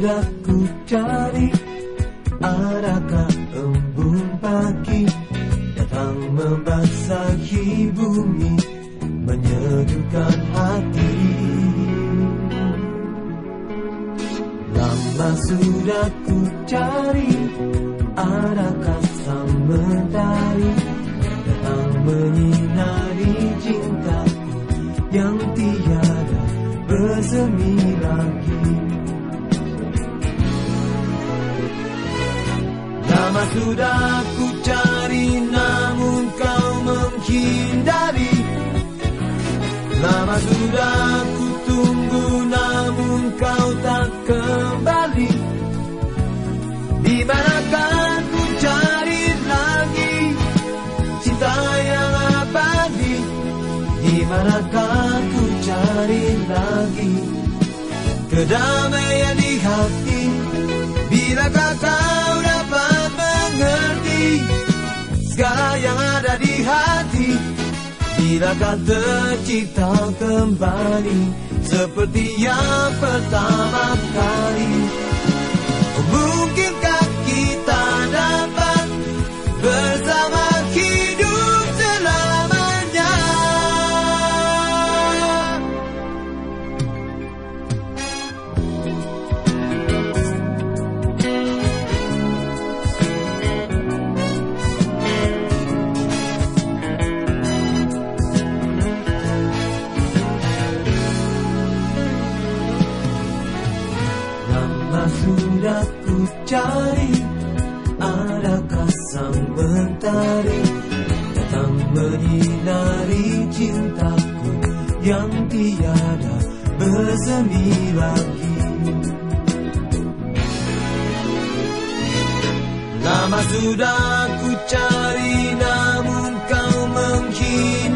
sudah ku cari Adakah embun pagi Datang membasahi bumi Menyejukkan hati. Lama sudah ku cari Adakah sang mentari Datang menyinari Lama sudah ku cari namun kau menghindari. Lama sudah ku tunggu namun kau tak kembali. Di manakah ku cari lagi cinta yang abadi? Di manakah ku cari lagi kedamaian di hati? Bilakah kau Bilakah tercipta kembali? Seperti yang pertama cari Adakah sang mentari Datang menyinari cintaku Yang tiada bersemi lagi? Lama sudah ku cari namun kau menghindari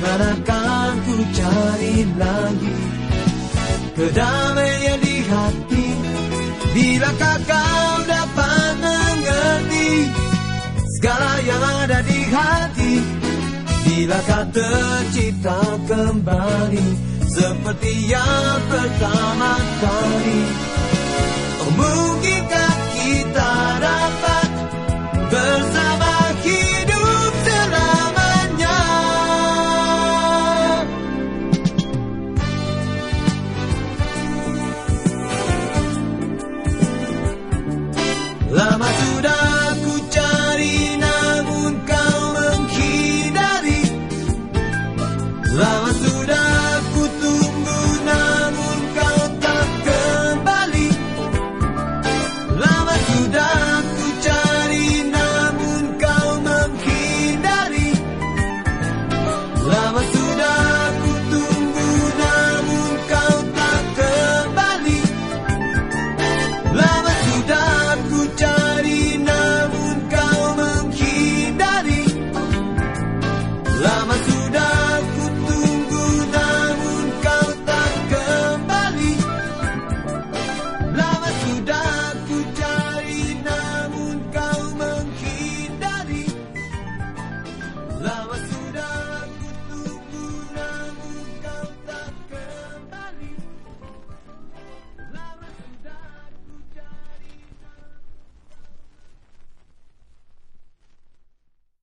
manakah ku cari lagi kedamaian di hati? Bilakah kau dapat mengerti segala yang ada di hati? Bilakah tercipta kembali seperti yang pertama kali? Oh mungkinkah Love